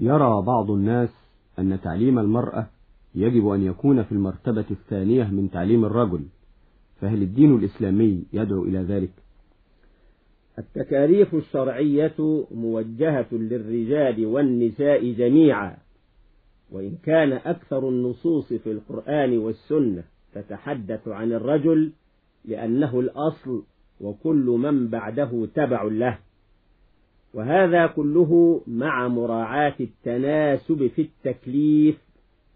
يرى بعض الناس أن تعليم المرأة يجب أن يكون في المرتبة الثانية من تعليم الرجل فهل الدين الإسلامي يدعو إلى ذلك؟ التكاليف الشرعية موجهة للرجال والنساء جميعا وإن كان أكثر النصوص في القرآن والسنة تتحدث عن الرجل لأنه الأصل وكل من بعده تبع له. وهذا كله مع مراعاة التناسب في التكليف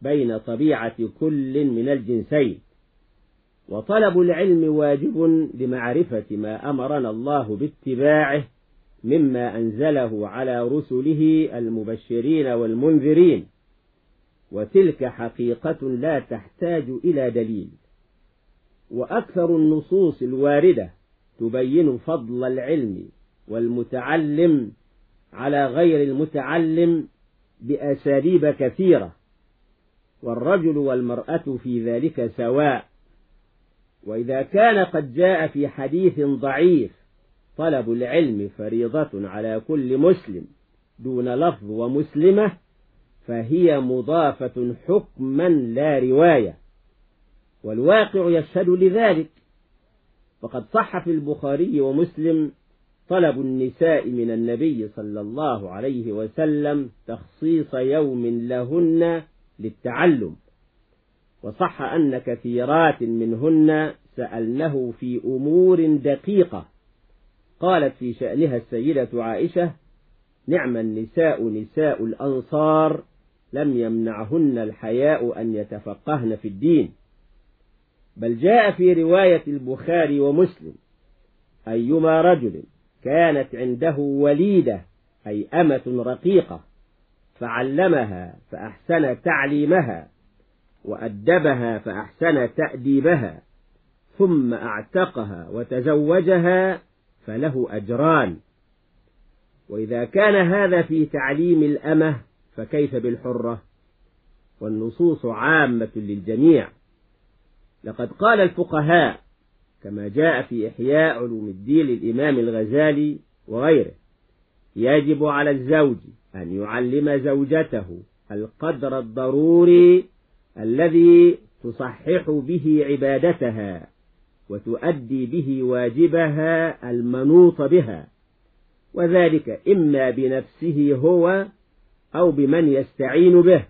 بين طبيعة كل من الجنسين. وطلب العلم واجب لمعرفة ما أمرنا الله باتباعه مما أنزله على رسله المبشرين والمنذرين. وتلك حقيقة لا تحتاج إلى دليل. وأكثر النصوص الواردة تبين فضل العلم والمتعلم على غير المتعلم بأساليب كثيرة والرجل والمرأة في ذلك سواء. وإذا كان قد جاء في حديث ضعيف طلب العلم فريضة على كل مسلم دون لفظ ومسلمة فهي مضافة حكما لا رواية. والواقع يشهد لذلك. فقد صح في البخاري ومسلم طلب النساء من النبي صلى الله عليه وسلم تخصيص يوم لهن للتعلم. وصح أن كثيرات منهن سألنه في أمور دقيقة. قالت في شأنها السيدة عائشة نعم النساء نساء الأنصار لم يمنعهن الحياء أن يتفقهن في الدين. بل جاء في رواية البخاري ومسلم أيما رجل كانت عنده وليدة أي أمة رقيقة فعلمها فأحسن تعليمها وأدبها فأحسن تأديبها ثم أعتقها وتزوجها فله أجران. وإذا كان هذا في تعليم الأمة فكيف بالحرة؟ والنصوص عامة للجميع. لقد قال الفقهاء كما جاء في إحياء علوم الدين للإمام الغزالي وغيره. يجب على الزوج أن يعلم زوجته القدر الضروري الذي تصحح به عبادتها وتؤدي به واجبها المنوط بها وذلك إما بنفسه هو أو بمن يستعين به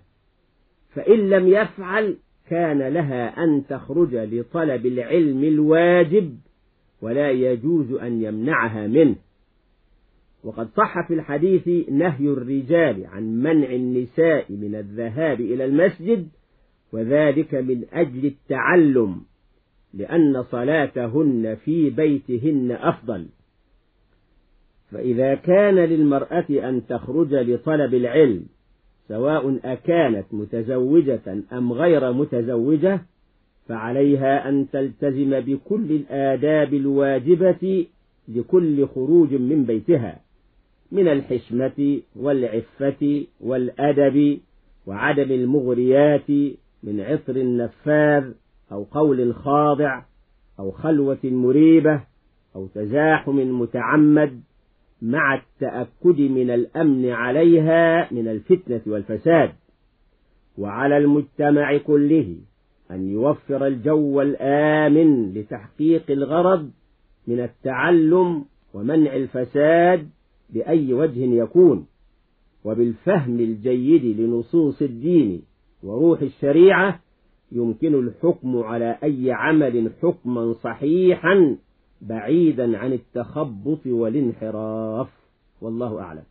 فإن لم يفعل كان لها أن تخرج لطلب العلم الواجب ولا يجوز أن يمنعها منه. وقد صح في الحديث نهي الرجال عن منع النساء من الذهاب إلى المسجد وذلك من أجل التعلم لأن صلاتهن في بيتهن أفضل. فإذا كان للمرأة أن تخرج لطلب العلم سواء أكانت متزوجة أم غير متزوجة فعليها أن تلتزم بكل الآداب الواجبة لكل خروج من بيتها من الحشمة والعفة والأدب وعدم المغريات من عطر النفاذ أو قول خاضع أو خلوة مريبة أو تزاحم متعمد. مع التأكد من الأمن عليها من الفتنة والفساد. وعلى المجتمع كله أن يوفر الجو الآمن لتحقيق الغرض من التعلم ومنع الفساد بأي وجه يكون وبالفهم الجيد لنصوص الدين وروح الشريعة يمكن الحكم على أي عمل حكما صحيحا بعيدا عن التخبط والانحراف. والله أعلم.